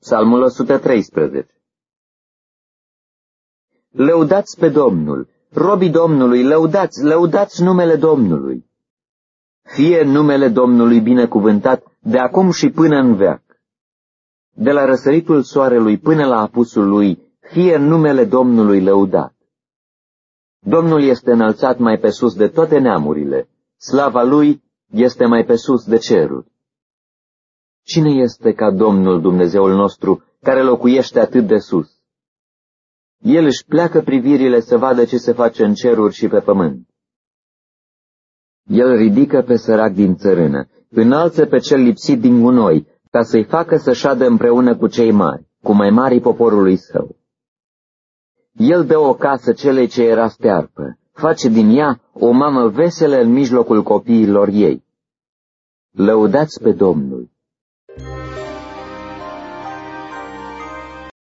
Psalmul 113 Lăudați pe Domnul, robii Domnului, lăudați, lăudați numele Domnului. Fie numele Domnului binecuvântat de acum și până în veac. De la răsăritul soarelui până la apusul lui, fie numele Domnului lăudat. Domnul este înălțat mai pe sus de toate neamurile, slava lui este mai pe sus de ceruri. Cine este ca Domnul Dumnezeul nostru, care locuiește atât de sus? El își pleacă privirile să vadă ce se face în ceruri și pe pământ. El ridică pe sărac din țărână, înalță pe cel lipsit din gunoi, ca să-i facă să șadă împreună cu cei mari, cu mai mari poporului său. El dă o casă celei ce era stearpă, face din ea o mamă veselă în mijlocul copiilor ei. Lăudați pe Domnul!